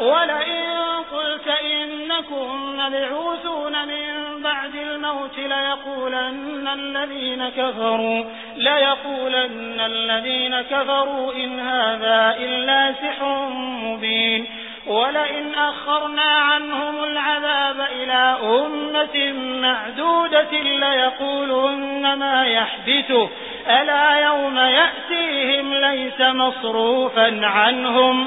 ولئن قلت إنكم مبعوثون من بعد الموت ليقولن الذين كفروا ليقولن الذين كفروا إن هذا إلا سحر مبين. ولئن أخرنا عنهم العذاب إلى أمة معدودة ليقولن ما يحدثه. ألا يوم يأتيهم ليس مصروفا عنهم.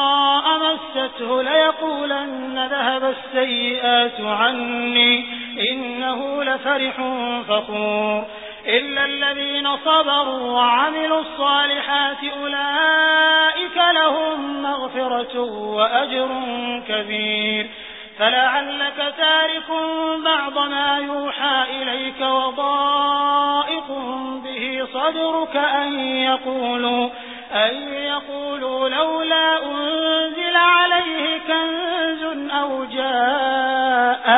مسته ليقولن ذهب السيئات عني إنه لفرح فخور. إلا الذين صبروا وعملوا الصالحات أولئك لهم مغفرة وأجر كبير. فلعلك تارك بعض ما يوحى إليك وضائق به صدرك أن يقولوا, أن يقولوا لولا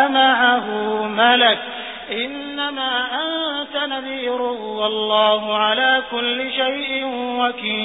معه ملك. إنما أنت نذير والله على كل شيء وكيل.